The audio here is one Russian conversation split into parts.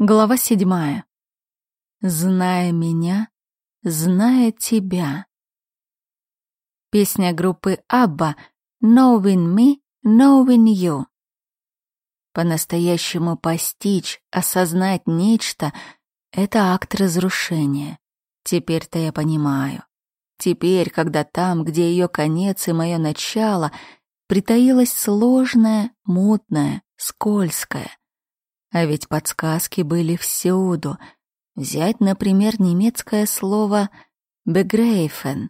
Глава седьмая. Зная меня, зная тебя. Песня группы Абба «Knowing me, knowing you». По-настоящему постичь, осознать нечто — это акт разрушения. Теперь-то я понимаю. Теперь, когда там, где ее конец и мое начало, притаилось сложное, мутное, скользкое — а ведь подсказки были всюду. Взять, например, немецкое слово «begreifen»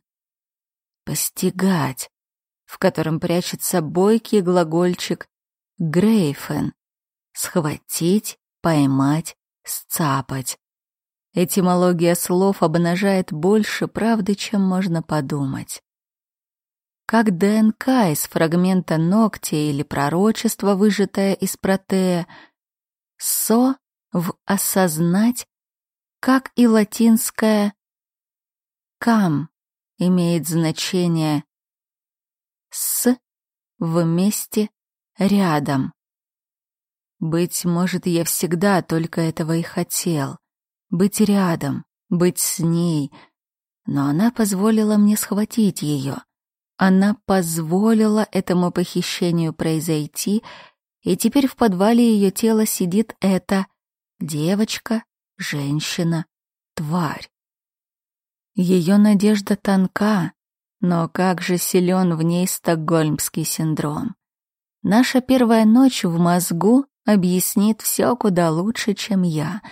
— «постигать», в котором прячется бойкий глагольчик «грейфен» — «схватить», «поймать», «сцапать». Этимология слов обнажает больше правды, чем можно подумать. Как ДНК из фрагмента ногтя или пророчество, выжатое из протея — «со» в «осознать», как и латинское «кам» имеет значение «с» вместе рядом. Быть может, я всегда только этого и хотел. Быть рядом, быть с ней. Но она позволила мне схватить ее. Она позволила этому похищению произойти — и теперь в подвале ее тела сидит эта девочка, женщина, тварь. Ее надежда тонка, но как же силен в ней стокгольмский синдром. Наша первая ночь в мозгу объяснит все куда лучше, чем я.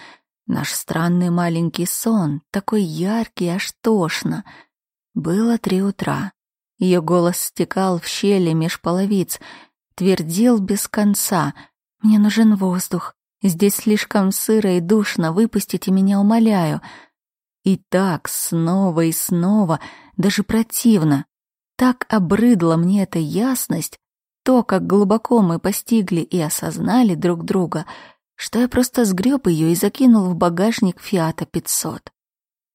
Наш странный маленький сон, такой яркий, аж тошно. Было три утра. Ее голос стекал в щели меж половиц — твердил без конца. «Мне нужен воздух. Здесь слишком сыро и душно. Выпустите меня, умоляю». И так снова и снова, даже противно. Так обрыдла мне эта ясность, то, как глубоко мы постигли и осознали друг друга, что я просто сгреб ее и закинул в багажник Фиата 500.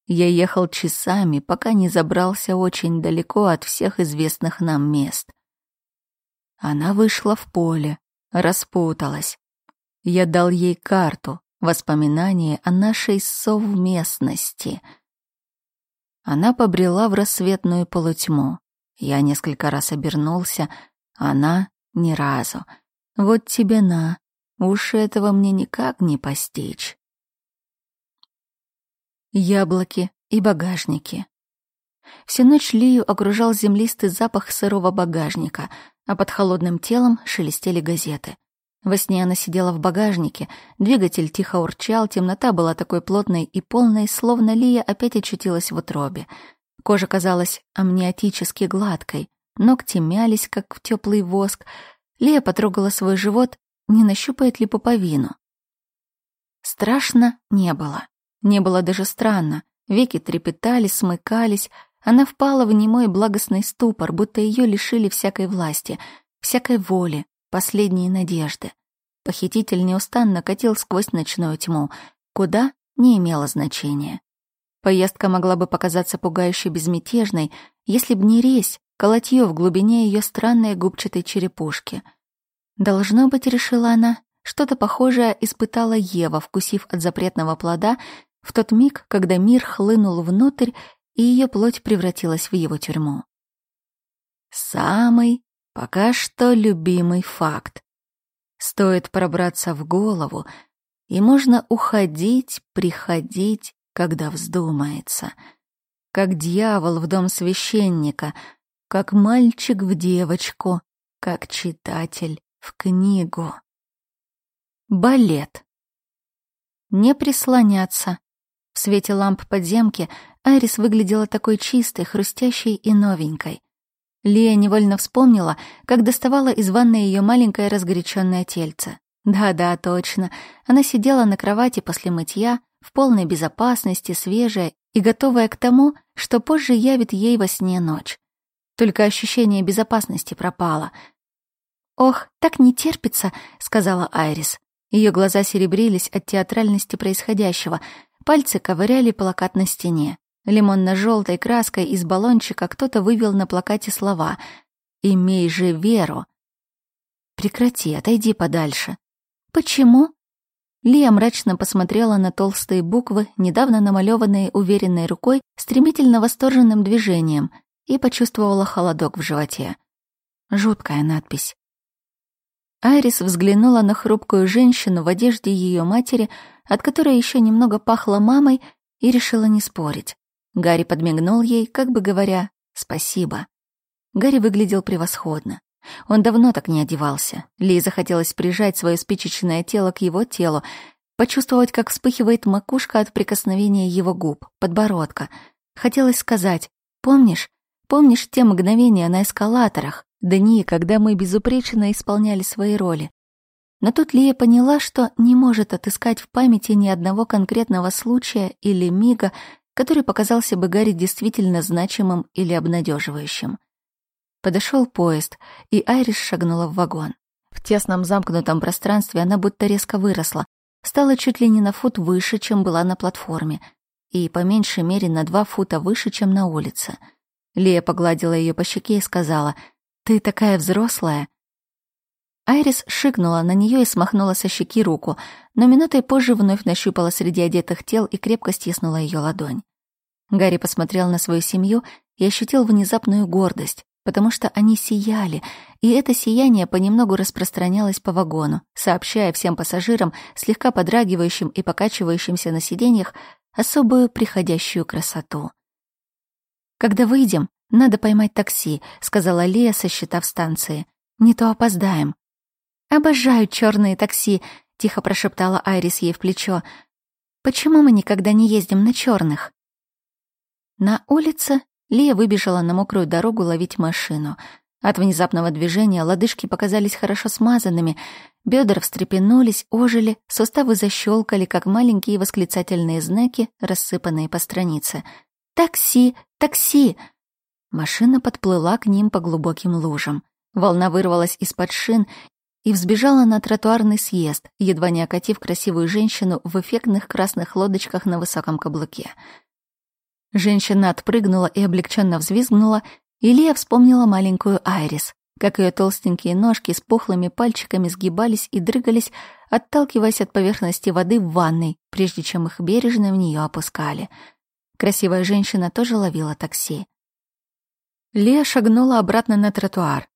Я ехал часами, пока не забрался очень далеко от всех известных нам мест. Она вышла в поле, распуталась. Я дал ей карту, воспоминание о нашей совместности. Она побрела в рассветную полутьму. Я несколько раз обернулся, она ни разу. Вот тебе на, уж этого мне никак не постичь. Яблоки и багажники. Всю ночь Лию окружал землистый запах сырого багажника, а под холодным телом шелестели газеты. Во сне она сидела в багажнике, двигатель тихо урчал, темнота была такой плотной и полной, словно Лия опять очутилась в утробе. Кожа казалась амниотически гладкой, ногти мялись, как в теплый воск. Лия потрогала свой живот, не нащупает ли пуповину. Страшно не было. Не было даже странно. Веки трепетали, смыкались, она впала в немой благостный ступор, будто ее лишили всякой власти, всякой воли, последней надежды. Похититель неустанно катил сквозь ночную тьму. Куда — не имело значения. Поездка могла бы показаться пугающе безмятежной, если б не резь, колотье в глубине ее странной губчатой черепушки. Должно быть, решила она, что-то похожее испытала Ева, вкусив от запретного плода в тот миг, когда мир хлынул внутрь и ее плоть превратилась в его тюрьму. Самый, пока что, любимый факт. Стоит пробраться в голову, и можно уходить, приходить, когда вздумается. Как дьявол в дом священника, как мальчик в девочку, как читатель в книгу. Балет. Не прислоняться. В свете ламп подземки Айрис выглядела такой чистой, хрустящей и новенькой. Лия невольно вспомнила, как доставала из ванной ее маленькое разгоряченное тельце. Да-да, точно. Она сидела на кровати после мытья, в полной безопасности, свежая и готовая к тому, что позже явит ей во сне ночь. Только ощущение безопасности пропало. «Ох, так не терпится», — сказала Айрис. Ее глаза серебрились от театральности происходящего, пальцы ковыряли плакат на стене. Лимонно-желтой краской из баллончика кто-то вывел на плакате слова «Имей же веру». «Прекрати, отойди подальше». «Почему?» Лия мрачно посмотрела на толстые буквы, недавно намалеванные уверенной рукой, стремительно восторженным движением, и почувствовала холодок в животе. Жуткая надпись. Айрис взглянула на хрупкую женщину в одежде ее матери, от которой еще немного пахло мамой, и решила не спорить. Гарри подмигнул ей, как бы говоря «спасибо». Гарри выглядел превосходно. Он давно так не одевался. Ли захотелось прижать свое спичечное тело к его телу, почувствовать, как вспыхивает макушка от прикосновения его губ, подбородка. Хотелось сказать «Помнишь? Помнишь те мгновения на эскалаторах, дни, когда мы безупречно исполняли свои роли?» Но тут Лия поняла, что не может отыскать в памяти ни одного конкретного случая или мига, который показался бы Гарри действительно значимым или обнадеживающим. Подошел поезд, и Айрис шагнула в вагон. В тесном замкнутом пространстве она будто резко выросла, стала чуть ли не на фут выше, чем была на платформе, и по меньшей мере на два фута выше, чем на улице. Лия погладила ее по щеке и сказала, «Ты такая взрослая». Айрис шикнула на нее и смахнула со щеки руку, но минутой позже вновь нащупала среди одетых тел и крепко стиснула ее ладонь. Гарри посмотрел на свою семью и ощутил внезапную гордость потому что они сияли, и это сияние понемногу распространялось по вагону, сообщая всем пассажирам, слегка подрагивающим и покачивающимся на сиденьях, особую приходящую красоту. «Когда выйдем, надо поймать такси», — сказала Лия, сосчитав станции. «Не то опоздаем». «Обожаю черные такси», — тихо прошептала Айрис ей в плечо. «Почему мы никогда не ездим на черных? На улице Лия выбежала на мокрую дорогу ловить машину. От внезапного движения лодыжки показались хорошо смазанными, бедра встрепенулись, ожили, суставы защелкали, как маленькие восклицательные знаки, рассыпанные по странице. «Такси! Такси!» Машина подплыла к ним по глубоким лужам. Волна вырвалась из-под шин и взбежала на тротуарный съезд, едва не окатив красивую женщину в эффектных красных лодочках на высоком каблуке. Женщина отпрыгнула и облегченно взвизгнула, и Лия вспомнила маленькую Айрис, как ее толстенькие ножки с пухлыми пальчиками сгибались и дрыгались, отталкиваясь от поверхности воды в ванной, прежде чем их бережно в нее опускали. Красивая женщина тоже ловила такси. Лия шагнула обратно на тротуар.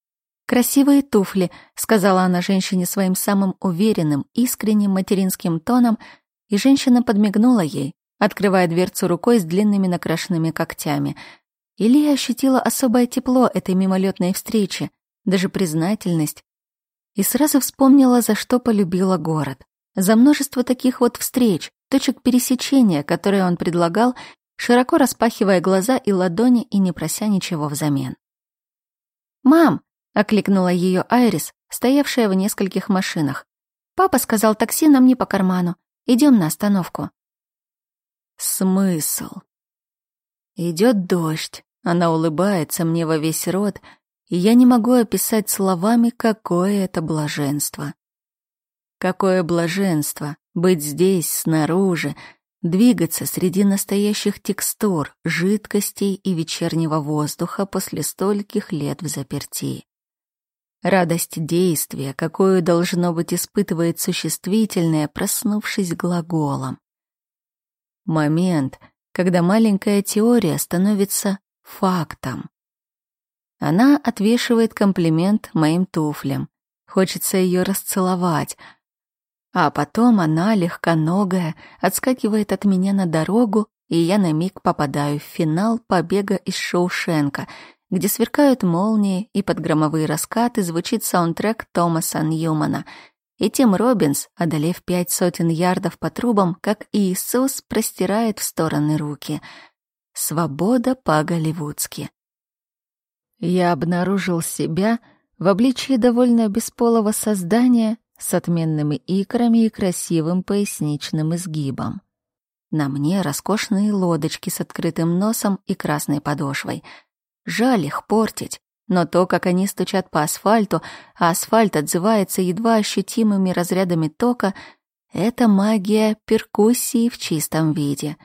«Красивые туфли», — сказала она женщине своим самым уверенным, искренним материнским тоном, и женщина подмигнула ей, открывая дверцу рукой с длинными накрашенными когтями. Илья ощутила особое тепло этой мимолетной встречи, даже признательность, и сразу вспомнила, за что полюбила город. За множество таких вот встреч, точек пересечения, которые он предлагал, широко распахивая глаза и ладони и не прося ничего взамен. «Мам!» — окликнула ее Айрис, стоявшая в нескольких машинах. «Папа сказал, такси нам не по карману. Идем на остановку». Смысл? Идет дождь, она улыбается мне во весь рот, и я не могу описать словами, какое это блаженство. Какое блаженство быть здесь, снаружи, двигаться среди настоящих текстур, жидкостей и вечернего воздуха после стольких лет в заперти. Радость действия, какую должно быть испытывает существительное, проснувшись глаголом момент, когда маленькая теория становится фактом. Она отвешивает комплимент моим туфлям. Хочется ее расцеловать. А потом она, легконогая, отскакивает от меня на дорогу, и я на миг попадаю в финал побега из Шоушенка, где сверкают молнии и под громовые раскаты звучит саундтрек Томаса Ньюмана — и Тим Робинс, одолев пять сотен ярдов по трубам, как Иисус, простирает в стороны руки. Свобода по-голливудски. Я обнаружил себя в обличии довольно бесполого создания с отменными икрами и красивым поясничным изгибом. На мне роскошные лодочки с открытым носом и красной подошвой. Жаль их портить, но то, как они стучат по асфальту, а асфальт отзывается едва ощутимыми разрядами тока, это магия перкуссии в чистом виде.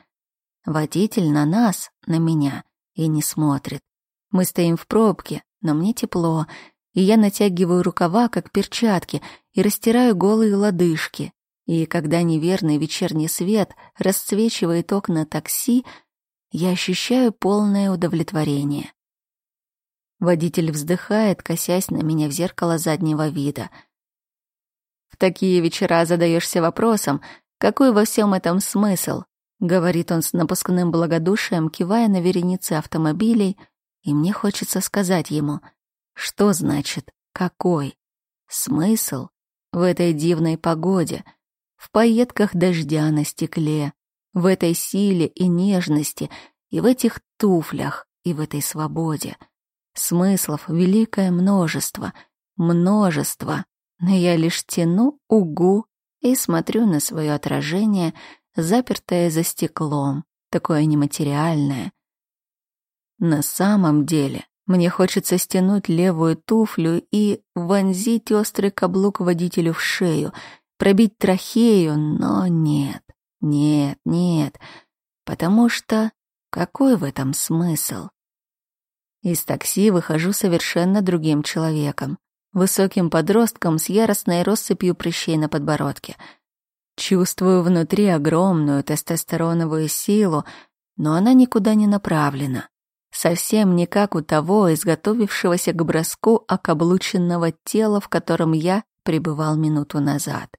Водитель на нас, на меня, и не смотрит. Мы стоим в пробке, но мне тепло, и я натягиваю рукава, как перчатки, и растираю голые лодыжки. И когда неверный вечерний свет расцвечивает окна такси, я ощущаю полное удовлетворение. Водитель вздыхает, косясь на меня в зеркало заднего вида. В такие вечера задаешься вопросом, какой во всем этом смысл, говорит он с напускным благодушием, кивая на вереницы автомобилей, и мне хочется сказать ему, что значит «какой?» Смысл в этой дивной погоде, в поетках дождя на стекле, в этой силе и нежности, и в этих туфлях, и в этой свободе. Смыслов великое множество, множество, но я лишь тяну угу и смотрю на свое отражение, запертое за стеклом, такое нематериальное. На самом деле мне хочется стянуть левую туфлю и вонзить острый каблук водителю в шею, пробить трахею, но нет. Нет, нет, потому что какой в этом смысл? Из такси выхожу совершенно другим человеком, высоким подростком с яростной россыпью прыщей на подбородке. Чувствую внутри огромную тестостероновую силу, но она никуда не направлена. Совсем не как у того, изготовившегося к броску окаблученного тела, в котором я пребывал минуту назад.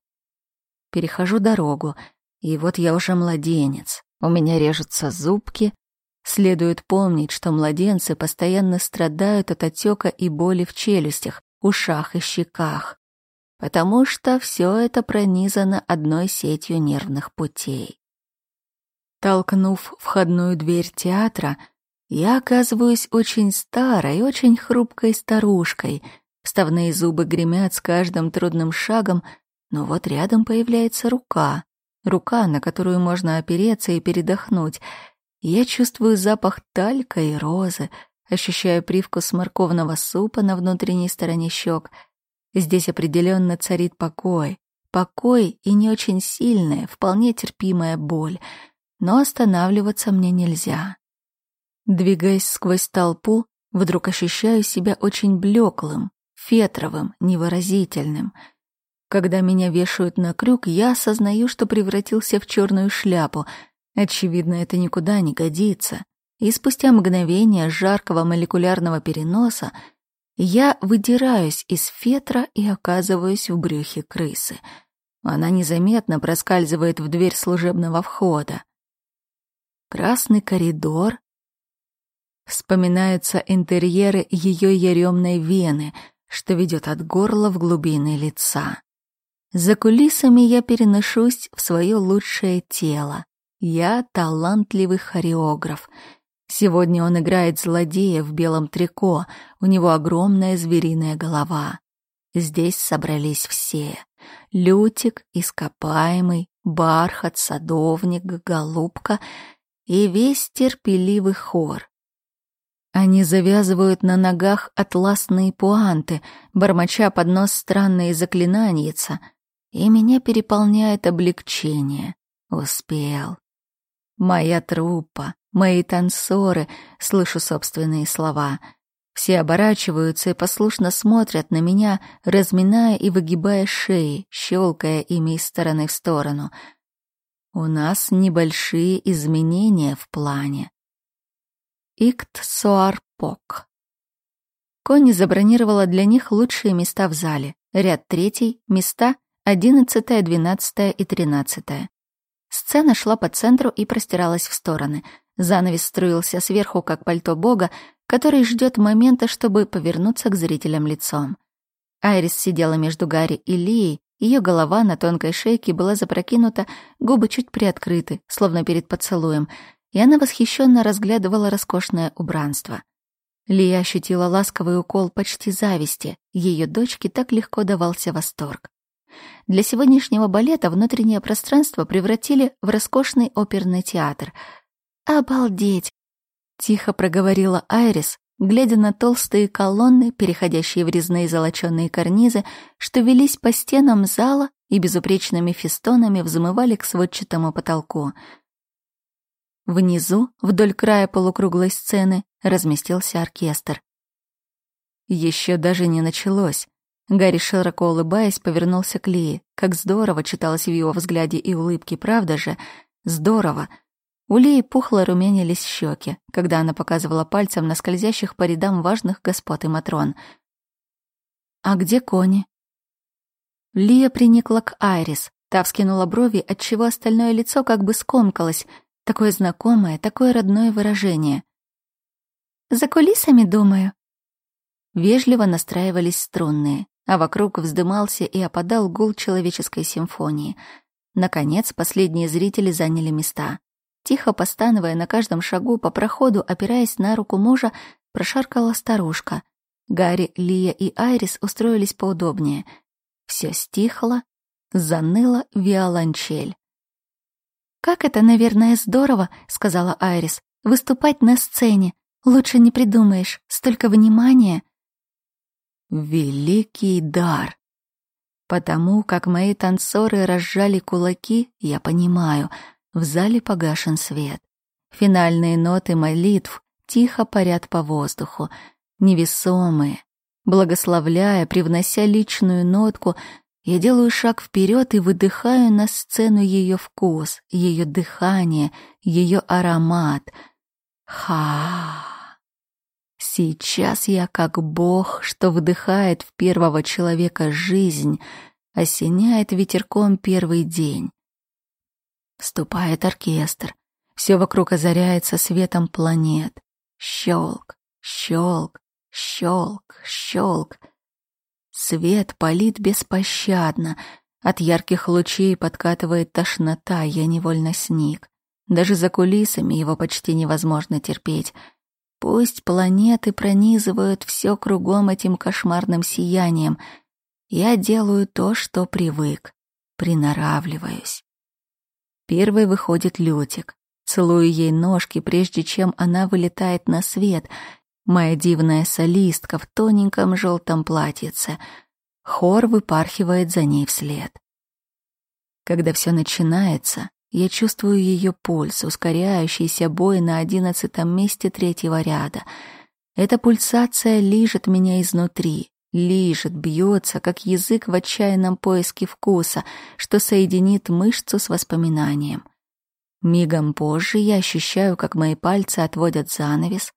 Перехожу дорогу, и вот я уже младенец. У меня режутся зубки. Следует помнить, что младенцы постоянно страдают от отека и боли в челюстях, ушах и щеках, потому что все это пронизано одной сетью нервных путей. Толкнув входную дверь театра, я оказываюсь очень старой, очень хрупкой старушкой. Вставные зубы гремят с каждым трудным шагом, но вот рядом появляется рука. Рука, на которую можно опереться и передохнуть. Я чувствую запах талька и розы, ощущаю привкус морковного супа на внутренней стороне щек. Здесь определенно царит покой. Покой и не очень сильная, вполне терпимая боль. Но останавливаться мне нельзя. Двигаясь сквозь толпу, вдруг ощущаю себя очень блеклым, фетровым, невыразительным — когда меня вешают на крюк, я осознаю, что превратился в черную шляпу. Очевидно, это никуда не годится. И спустя мгновение жаркого молекулярного переноса я выдираюсь из фетра и оказываюсь в брюхе крысы. Она незаметно проскальзывает в дверь служебного входа. Красный коридор. Вспоминаются интерьеры ее яремной вены, что ведет от горла в глубины лица. За кулисами я переношусь в свое лучшее тело. Я талантливый хореограф. Сегодня он играет злодея в белом трико, у него огромная звериная голова. Здесь собрались все. Лютик, ископаемый, бархат, садовник, голубка и весь терпеливый хор. Они завязывают на ногах атласные пуанты, бормоча под нос странные заклинаньица — и меня переполняет облегчение. Успел. Моя труппа, мои танцоры, слышу собственные слова. Все оборачиваются и послушно смотрят на меня, разминая и выгибая шеи, щелкая ими из стороны в сторону. У нас небольшие изменения в плане. Икт Суарпок. Конни забронировала для них лучшие места в зале. Ряд третий, места одиннадцатая, двенадцатая и тринадцатая. Сцена шла по центру и простиралась в стороны. Занавес струился сверху, как пальто бога, который ждет момента, чтобы повернуться к зрителям лицом. Айрис сидела между Гарри и Лией, ее голова на тонкой шейке была запрокинута, губы чуть приоткрыты, словно перед поцелуем, и она восхищенно разглядывала роскошное убранство. Лия ощутила ласковый укол почти зависти, ее дочке так легко давался восторг. Для сегодняшнего балета внутреннее пространство превратили в роскошный оперный театр. «Обалдеть!» — тихо проговорила Айрис, глядя на толстые колонны, переходящие в резные золочёные карнизы, что велись по стенам зала и безупречными фестонами взмывали к сводчатому потолку. Внизу, вдоль края полукруглой сцены, разместился оркестр. Еще даже не началось, Гарри, широко улыбаясь, повернулся к Лии. Как здорово читалось в его взгляде и улыбке, правда же? Здорово. У Лии пухло румянились щеки, когда она показывала пальцем на скользящих по рядам важных господ и матрон. «А где кони?» Лия приникла к Айрис. Та вскинула брови, отчего остальное лицо как бы скомкалось. Такое знакомое, такое родное выражение. «За кулисами, думаю». Вежливо настраивались струнные, а вокруг вздымался и опадал гул человеческой симфонии. Наконец, последние зрители заняли места. Тихо постановая на каждом шагу по проходу, опираясь на руку мужа, прошаркала старушка. Гарри, Лия и Айрис устроились поудобнее. Все стихло, заныла виолончель. «Как это, наверное, здорово», — сказала Айрис, — «выступать на сцене. Лучше не придумаешь. Столько внимания». Великий дар. Потому как мои танцоры разжали кулаки, я понимаю — в зале погашен свет. Финальные ноты молитв тихо парят по воздуху, невесомые. Благословляя, привнося личную нотку, я делаю шаг вперед и выдыхаю на сцену ее вкус, ее дыхание, ее аромат. Ха! Сейчас я как бог, что вдыхает в первого человека жизнь, осеняет ветерком первый день. Вступает оркестр. Все вокруг озаряется светом планет. Щелк, щелк, щелк, щелк. Свет палит беспощадно. От ярких лучей подкатывает тошнота, я невольно сник. Даже за кулисами его почти невозможно терпеть. Пусть планеты пронизывают все кругом этим кошмарным сиянием. Я делаю то, что привык. Приноравливаюсь. Первой выходит Лютик. Целую ей ножки, прежде чем она вылетает на свет. Моя дивная солистка в тоненьком желтом платьице. Хор выпархивает за ней вслед. Когда все начинается, я чувствую ее пульс, ускоряющийся бой на одиннадцатом месте третьего ряда. Эта пульсация лижет меня изнутри, лижет, бьется, как язык в отчаянном поиске вкуса, что соединит мышцу с воспоминанием. Мигом позже я ощущаю, как мои пальцы отводят занавес,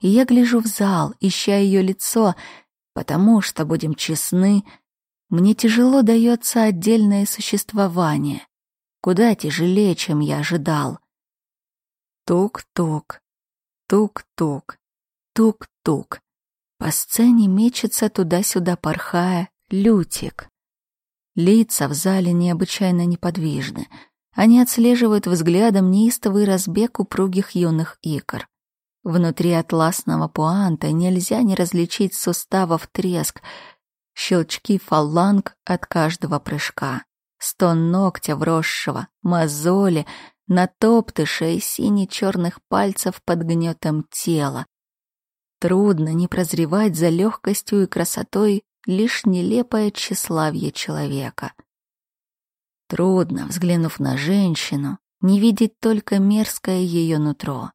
и я гляжу в зал, ища ее лицо, потому что, будем честны, мне тяжело дается отдельное существование, куда тяжелее, чем я ожидал. Тук-тук, тук-тук, тук-тук. По сцене мечется туда-сюда порхая Лютик. Лица в зале необычайно неподвижны. Они отслеживают взглядом неистовый разбег упругих юных икр. Внутри атласного пуанта нельзя не различить суставов треск, щелчки фаланг от каждого прыжка, стон ногтя вросшего, мозоли, натоптыша и сине-черных пальцев под гнетом тела, Трудно не прозревать за легкостью и красотой лишь нелепое тщеславие человека. Трудно, взглянув на женщину, не видеть только мерзкое ее нутро.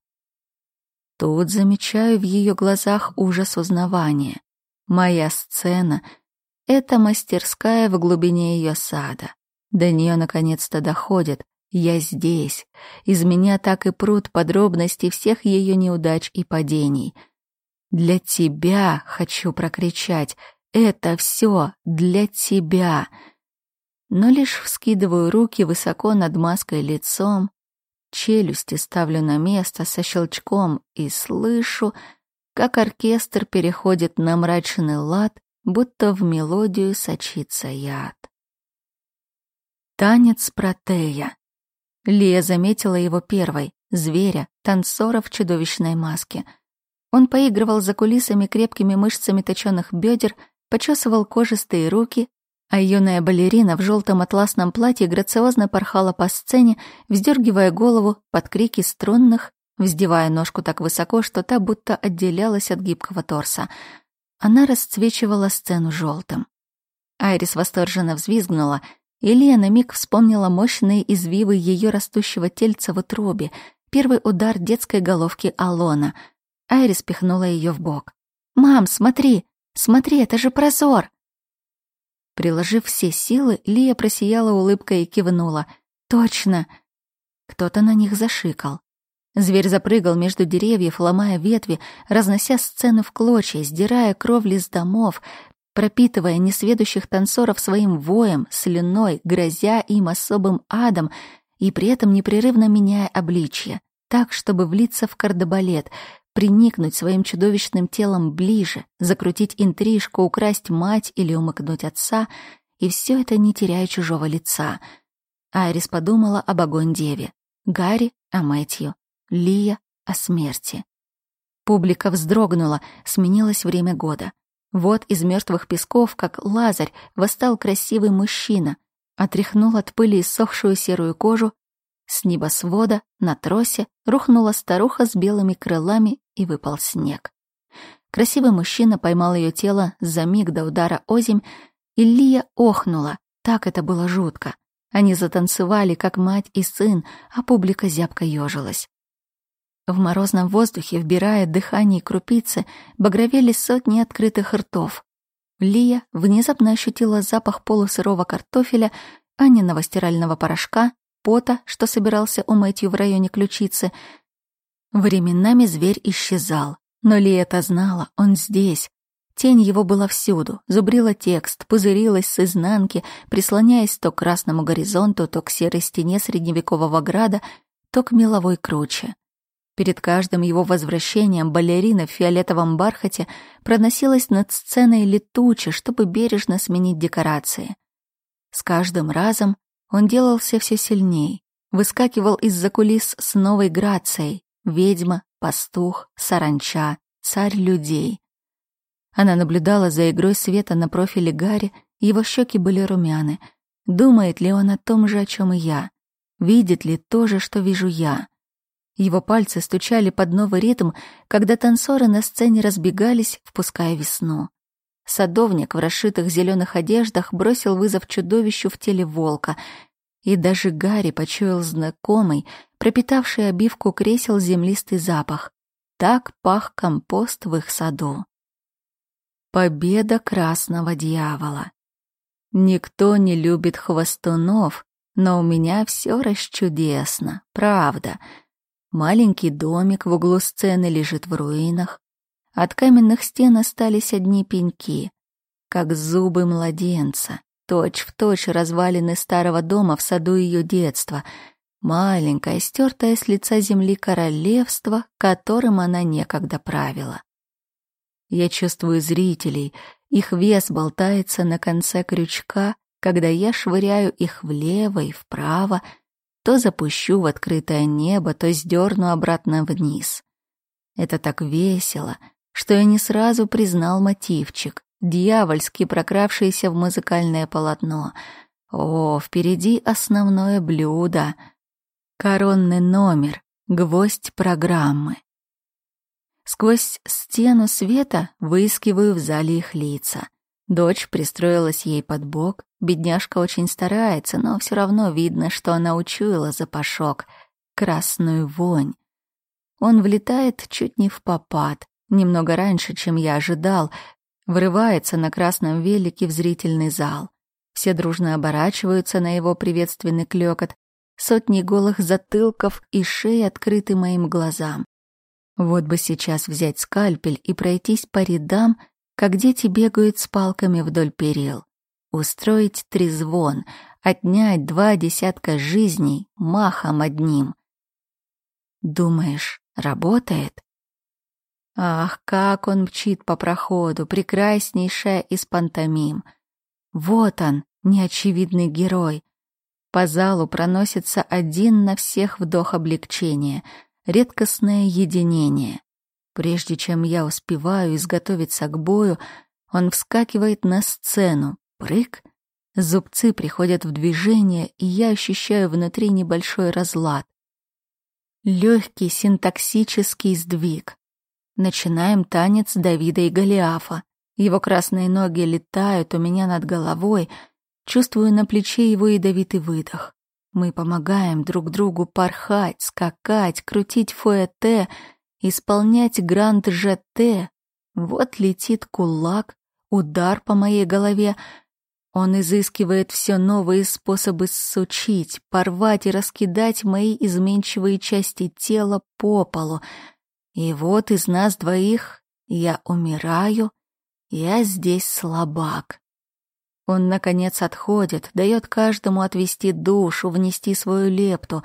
Тут замечаю в ее глазах ужас узнавания. Моя сцена — это мастерская в глубине ее сада. До нее наконец-то доходит. Я здесь. Из меня так и прут подробности всех ее неудач и падений — для тебя хочу прокричать. Это все для тебя. Но лишь вскидываю руки высоко над маской лицом, челюсти ставлю на место со щелчком и слышу, как оркестр переходит на мрачный лад, будто в мелодию сочится яд. Танец протея. Лия заметила его первой, зверя, танцора в чудовищной маске — он поигрывал за кулисами крепкими мышцами точёных бедер, почесывал кожистые руки, а юная балерина в желтом атласном платье грациозно порхала по сцене, вздергивая голову под крики струнных, вздевая ножку так высоко, что та будто отделялась от гибкого торса. Она расцвечивала сцену желтым. Айрис восторженно взвизгнула, и Лия на миг вспомнила мощные извивы ее растущего тельца в утробе, первый удар детской головки Алона — Айрис пихнула ее в бок. «Мам, смотри! Смотри, это же прозор!» Приложив все силы, Лия просияла улыбкой и кивнула. «Точно!» Кто-то на них зашикал. Зверь запрыгал между деревьев, ломая ветви, разнося сцену в клочья, сдирая кровли с домов, пропитывая несведущих танцоров своим воем, слюной, грозя им особым адом и при этом непрерывно меняя обличье, так, чтобы влиться в кардебалет, приникнуть своим чудовищным телом ближе, закрутить интрижку, украсть мать или умыкнуть отца, и все это не теряя чужого лица. Айрис подумала об огонь-деве, Гарри о Мэтью, Лия о смерти. Публика вздрогнула, сменилось время года. Вот из мертвых песков, как лазарь, восстал красивый мужчина, отряхнул от пыли иссохшую серую кожу, с небосвода на тросе рухнула старуха с белыми крылами и выпал снег. Красивый мужчина поймал ее тело за миг до удара озимь, и Лия охнула, так это было жутко. Они затанцевали, как мать и сын, а публика зябко ёжилась. В морозном воздухе, вбирая дыхание крупицы, багровели сотни открытых ртов. Лия внезапно ощутила запах полусырого картофеля, Аниного стирального порошка, пота, что собирался у Мэтью в районе ключицы. Временами зверь исчезал, но Лия это знала, он здесь. Тень его была всюду, зубрила текст, пузырилась с изнанки, прислоняясь то к красному горизонту, то к серой стене средневекового града, то к меловой круче. Перед каждым его возвращением балерина в фиолетовом бархате проносилась над сценой летуче, чтобы бережно сменить декорации. С каждым разом он делался все сильней, выскакивал из-за кулис с новой грацией — ведьма, пастух, саранча, царь людей. Она наблюдала за игрой света на профиле Гарри, его щеки были румяны. Думает ли он о том же, о чем и я? Видит ли то же, что вижу я? Его пальцы стучали под новый ритм, когда танцоры на сцене разбегались, впуская весну. Садовник в расшитых зеленых одеждах бросил вызов чудовищу в теле волка, и даже Гарри почуял знакомый, пропитавший обивку кресел землистый запах. Так пах компост в их саду. Победа красного дьявола. Никто не любит хвостунов, но у меня все расчудесно, правда — Маленький домик в углу сцены лежит в руинах. От каменных стен остались одни пеньки, как зубы младенца, точь-в-точь развалины старого дома в саду ее детства, маленькое, стертое с лица земли королевство, которым она некогда правила. Я чувствую зрителей, их вес болтается на конце крючка, когда я швыряю их влево и вправо, то запущу в открытое небо, то сдерну обратно вниз. Это так весело, что я не сразу признал мотивчик, дьявольски прокравшийся в музыкальное полотно. О, впереди основное блюдо. Коронный номер, гвоздь программы. Сквозь стену света выискиваю в зале их лица. Дочь пристроилась ей под бок, Бедняжка очень старается, но все равно видно, что она учуяла запашок, красную вонь. Он влетает чуть не в попад, немного раньше, чем я ожидал, врывается на красном велике в зрительный зал. Все дружно оборачиваются на его приветственный клёкот, сотни голых затылков и шеи открыты моим глазам. Вот бы сейчас взять скальпель и пройтись по рядам, как дети бегают с палками вдоль перил устроить трезвон, отнять два десятка жизней махом одним. Думаешь, работает? Ах, как он мчит по проходу, прекраснейшая из пантомим. Вот он, неочевидный герой. По залу проносится один на всех вдох облегчения, редкостное единение. Прежде чем я успеваю изготовиться к бою, он вскакивает на сцену, Прыг. Зубцы приходят в движение, и я ощущаю внутри небольшой разлад. Легкий синтаксический сдвиг. Начинаем танец Давида и Голиафа. Его красные ноги летают у меня над головой, чувствую на плече его ядовитый выдох. Мы помогаем друг другу порхать, скакать, крутить фуэте, исполнять гранд-ЖТ. Вот летит кулак, удар по моей голове, Он изыскивает все новые способы сучить, порвать и раскидать мои изменчивые части тела по полу. И вот из нас двоих я умираю, я здесь слабак. Он, наконец, отходит, дает каждому отвести душу, внести свою лепту.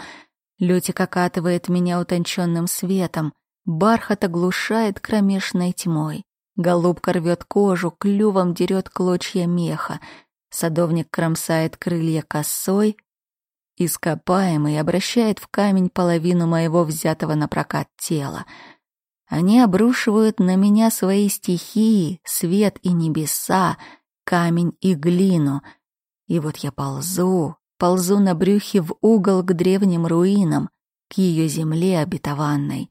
Лютик окатывает меня утонченным светом, бархат оглушает кромешной тьмой. Голубка рвет кожу, клювом дерет клочья меха. Садовник кромсает крылья косой. Ископаемый обращает в камень половину моего взятого на прокат тела. Они обрушивают на меня свои стихии, свет и небеса, камень и глину. И вот я ползу, ползу на брюхе в угол к древним руинам, к ее земле обетованной,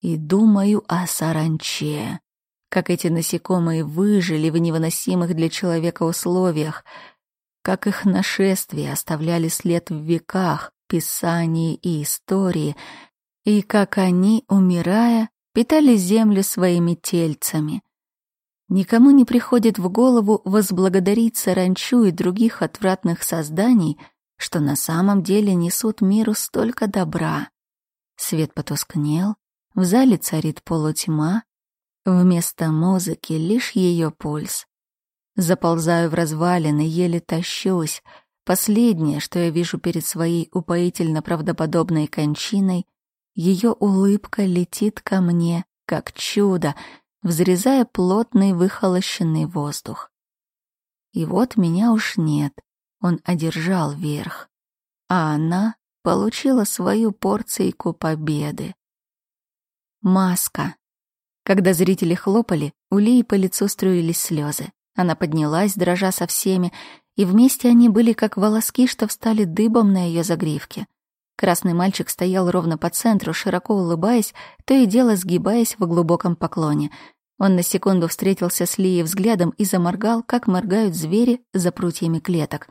и думаю о саранче, как эти насекомые выжили в невыносимых для человека условиях, как их нашествия оставляли след в веках, писании и истории, и как они, умирая, питали землю своими тельцами. Никому не приходит в голову возблагодарить саранчу и других отвратных созданий, что на самом деле несут миру столько добра. Свет потускнел, в зале царит полутьма, вместо музыки лишь ее пульс. Заползаю в развалины, еле тащусь. Последнее, что я вижу перед своей упоительно правдоподобной кончиной, ее улыбка летит ко мне, как чудо, взрезая плотный выхолощенный воздух. И вот меня уж нет, он одержал верх, а она получила свою порцийку победы. Маска. Когда зрители хлопали, у Лии по лицу струились слезы. Она поднялась, дрожа со всеми, и вместе они были как волоски, что встали дыбом на ее загривке. Красный мальчик стоял ровно по центру, широко улыбаясь, то и дело сгибаясь в глубоком поклоне. Он на секунду встретился с Лией взглядом и заморгал, как моргают звери за прутьями клеток.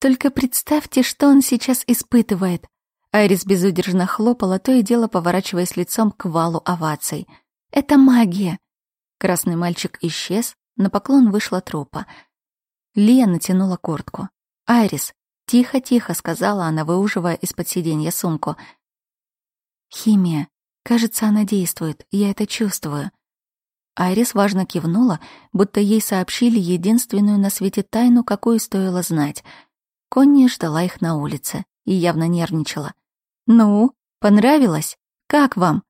«Только представьте, что он сейчас испытывает!» Айрис безудержно хлопала, то и дело поворачиваясь лицом к валу оваций. «Это магия!» Красный мальчик исчез, на поклон вышла трупа. Лия натянула куртку. «Айрис, «Тихо-тихо», — сказала она, выуживая из-под сиденья сумку. «Химия. Кажется, она действует. Я это чувствую». Айрис важно кивнула, будто ей сообщили единственную на свете тайну, какую стоило знать. Конни ждала их на улице и явно нервничала. «Ну, понравилось? Как вам?»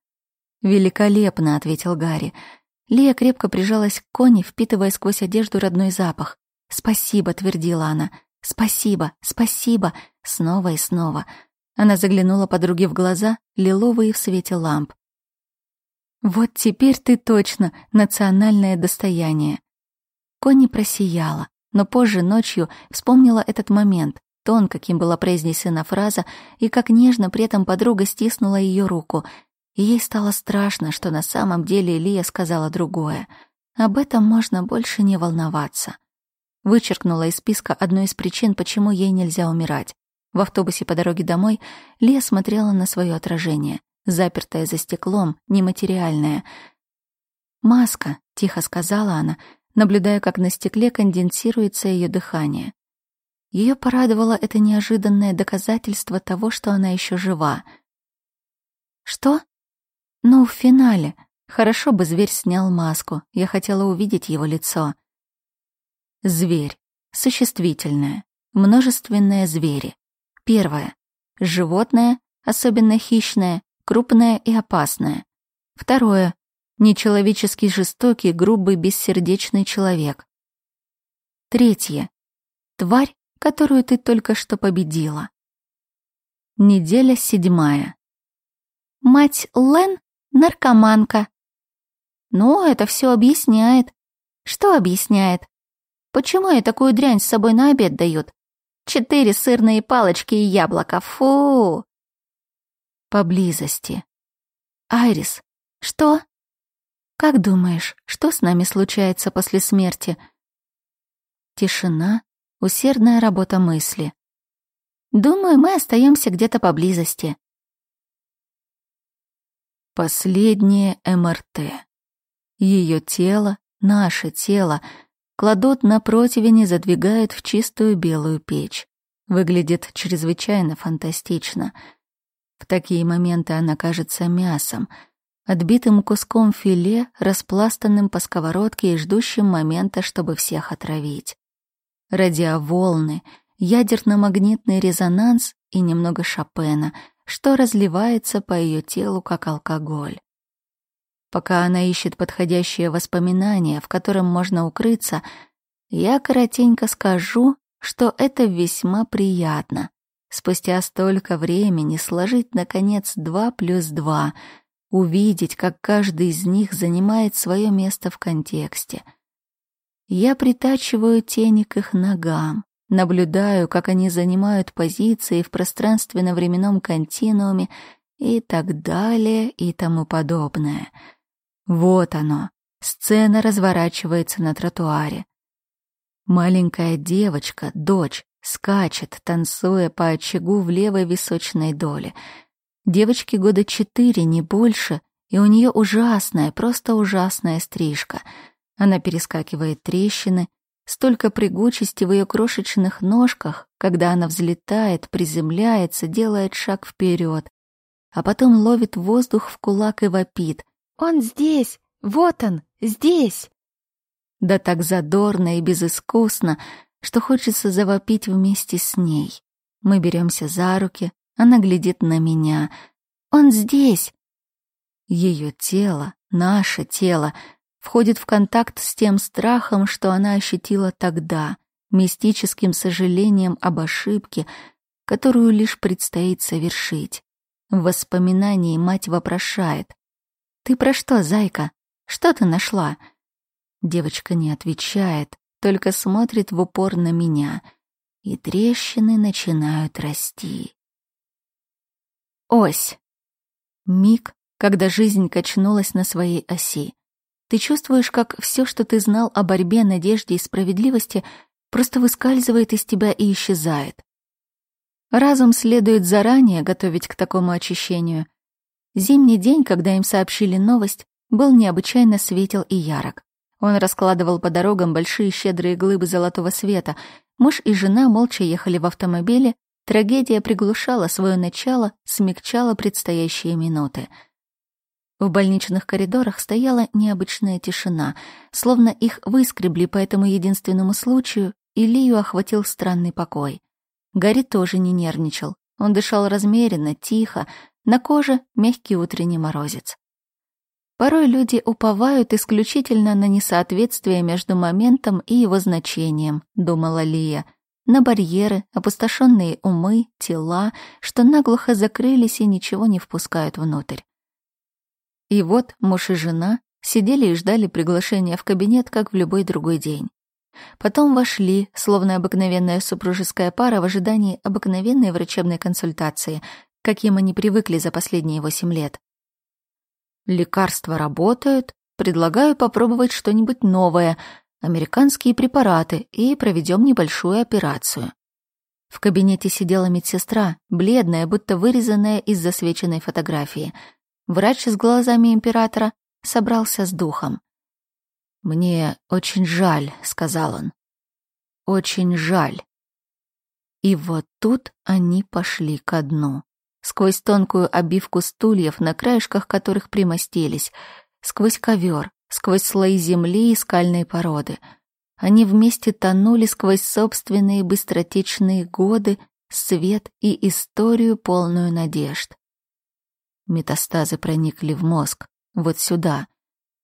«Великолепно», — ответил Гарри. Лия крепко прижалась к Конни, впитывая сквозь одежду родной запах. «Спасибо», — твердила она. «Спасибо, спасибо!» Снова и снова. Она заглянула подруге в глаза, лиловые в свете ламп. «Вот теперь ты точно национальное достояние!» Конни просияла, но позже ночью вспомнила этот момент, тон, каким была произнесена фраза, и как нежно при этом подруга стиснула ее руку. И ей стало страшно, что на самом деле Лия сказала другое. Об этом можно больше не волноваться. Вычеркнула из списка одну из причин, почему ей нельзя умирать. В автобусе по дороге домой Лия смотрела на свое отражение, запертое за стеклом, нематериальное. «Маска», — тихо сказала она, наблюдая, как на стекле конденсируется ее дыхание. Ее порадовало это неожиданное доказательство того, что она еще жива. «Что?» «Ну, в финале. Хорошо бы зверь снял маску. Я хотела увидеть его лицо». Зверь. Существительное. Множественные звери. Первое. Животное, особенно хищное, крупное и опасное. Второе. Нечеловеческий жестокий, грубый, бессердечный человек. Третье. Тварь, которую ты только что победила. Неделя седьмая. Мать Лен — наркоманка. Ну, это все объясняет. Что объясняет? Почему я такую дрянь с собой на обед дают? Четыре сырные палочки и яблоко. Фу! Поблизости. Айрис, что? Как думаешь, что с нами случается после смерти? Тишина, усердная работа мысли. Думаю, мы остаемся где-то поблизости. Последнее МРТ. Ее тело, наше тело — кладут на противень и задвигают в чистую белую печь. Выглядит чрезвычайно фантастично. В такие моменты она кажется мясом, отбитым куском филе, распластанным по сковородке и ждущим момента, чтобы всех отравить. Радиоволны, ядерно-магнитный резонанс и немного Шопена, что разливается по ее телу, как алкоголь. Пока она ищет подходящее воспоминание, в котором можно укрыться, я коротенько скажу, что это весьма приятно. Спустя столько времени сложить, наконец, два плюс два, увидеть, как каждый из них занимает свое место в контексте. Я притачиваю тени к их ногам, наблюдаю, как они занимают позиции в пространственно-временном континууме и так далее и тому подобное — вот оно. Сцена разворачивается на тротуаре. Маленькая девочка, дочь, скачет, танцуя по очагу в левой височной доле. Девочке года четыре, не больше, и у нее ужасная, просто ужасная стрижка. Она перескакивает трещины, столько прыгучести в ее крошечных ножках, когда она взлетает, приземляется, делает шаг вперед, а потом ловит воздух в кулак и вопит. Он здесь! Вот он! Здесь!» Да так задорно и безыскусно, что хочется завопить вместе с ней. Мы беремся за руки, она глядит на меня. «Он здесь!» Ее тело, наше тело, входит в контакт с тем страхом, что она ощутила тогда, мистическим сожалением об ошибке, которую лишь предстоит совершить. В воспоминании мать вопрошает. «Ты про что, зайка? Что ты нашла?» Девочка не отвечает, только смотрит в упор на меня, и трещины начинают расти. Ось. Миг, когда жизнь качнулась на своей оси. Ты чувствуешь, как все, что ты знал о борьбе, надежде и справедливости, просто выскальзывает из тебя и исчезает. Разум следует заранее готовить к такому очищению — Зимний день, когда им сообщили новость, был необычайно светел и ярок. Он раскладывал по дорогам большие щедрые глыбы золотого света. Муж и жена молча ехали в автомобиле. Трагедия приглушала свое начало, смягчала предстоящие минуты. В больничных коридорах стояла необычная тишина, словно их выскребли по этому единственному случаю, и Лию охватил странный покой. Гарри тоже не нервничал. Он дышал размеренно, тихо, на коже мягкий утренний морозец. Порой люди уповают исключительно на несоответствие между моментом и его значением, думала Лия, на барьеры, опустошенные умы, тела, что наглухо закрылись и ничего не впускают внутрь. И вот муж и жена сидели и ждали приглашения в кабинет, как в любой другой день. Потом вошли, словно обыкновенная супружеская пара в ожидании обыкновенной врачебной консультации, каким они привыкли за последние восемь лет. Лекарства работают, предлагаю попробовать что-нибудь новое, американские препараты, и проведем небольшую операцию. В кабинете сидела медсестра, бледная, будто вырезанная из засвеченной фотографии. Врач с глазами императора собрался с духом. «Мне очень жаль», — сказал он. «Очень жаль». И вот тут они пошли ко дну сквозь тонкую обивку стульев, на краешках которых примостились, сквозь ковер, сквозь слои земли и скальные породы. Они вместе тонули сквозь собственные быстротечные годы, свет и историю, полную надежд. Метастазы проникли в мозг, вот сюда.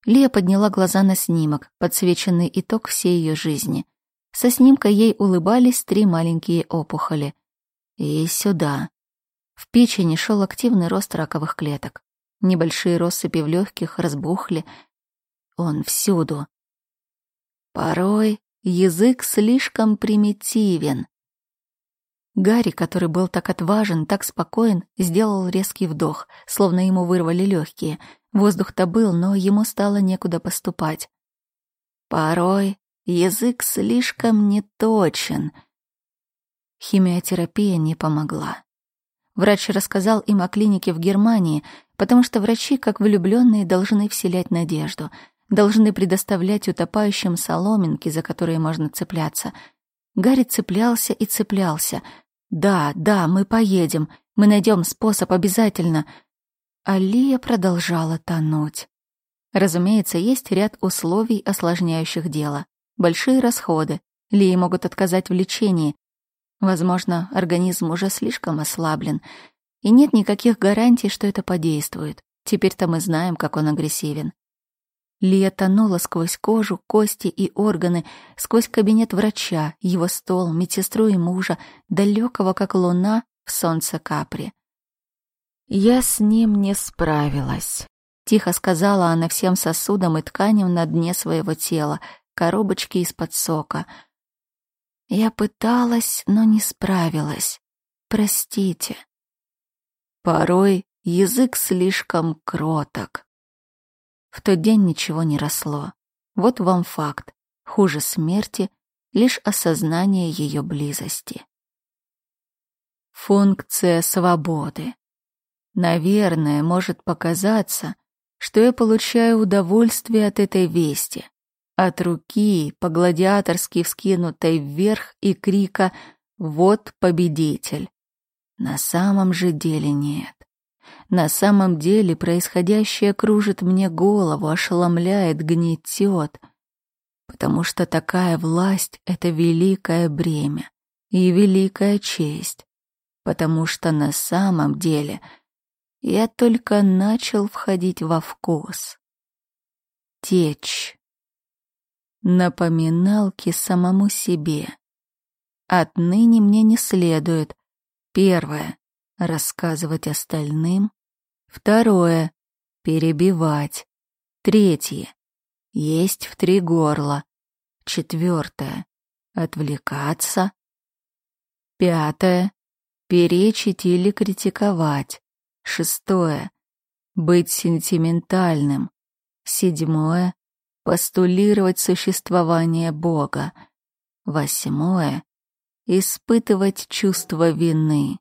Лия подняла глаза на снимок, подсвеченный итог всей ее жизни. Со снимка ей улыбались три маленькие опухоли. И сюда. В печени шел активный рост раковых клеток. Небольшие россыпи в легких разбухли. Он всюду. Порой язык слишком примитивен. Гарри, который был так отважен, так спокоен, сделал резкий вдох, словно ему вырвали легкие. Воздух-то был, но ему стало некуда поступать. Порой язык слишком неточен. Химиотерапия не помогла. Врач рассказал им о клинике в Германии, потому что врачи, как влюбленные, должны вселять надежду. должны предоставлять утопающим соломинки, за которые можно цепляться. Гарри цеплялся и цеплялся. «Да, да, мы поедем. Мы найдем способ обязательно». Алия продолжала тонуть. Разумеется, есть ряд условий, осложняющих дело. Большие расходы. Лии могут отказать в лечении. Возможно, организм уже слишком ослаблен. И нет никаких гарантий, что это подействует. Теперь-то мы знаем, как он агрессивен. Лия тонула сквозь кожу, кости и органы, сквозь кабинет врача, его стол, медсестру и мужа, далекого, как луна, в солнце капри. «Я с ним не справилась», — тихо сказала она всем сосудам и тканям на дне своего тела, коробочки из-под сока. «Я пыталась, но не справилась. Простите». Порой язык слишком кроток. В тот день ничего не росло. Вот вам факт. Хуже смерти — лишь осознание ее близости. Функция свободы. Наверное, может показаться, что я получаю удовольствие от этой вести, от руки, по-гладиаторски вскинутой вверх и крика «Вот победитель!». На самом же деле нет. На самом деле происходящее кружит мне голову, ошеломляет, гнетет, потому что такая власть — это великое бремя и великая честь, потому что на самом деле я только начал входить во вкус. Течь. Напоминалки самому себе. Отныне мне не следует. Первое — рассказывать остальным. Второе — перебивать. Третье — есть в три горла. Четвертое — отвлекаться. Пятое — перечить или критиковать. Шестое — быть сентиментальным. Седьмое — постулировать существование Бога. Восьмое — испытывать чувство вины.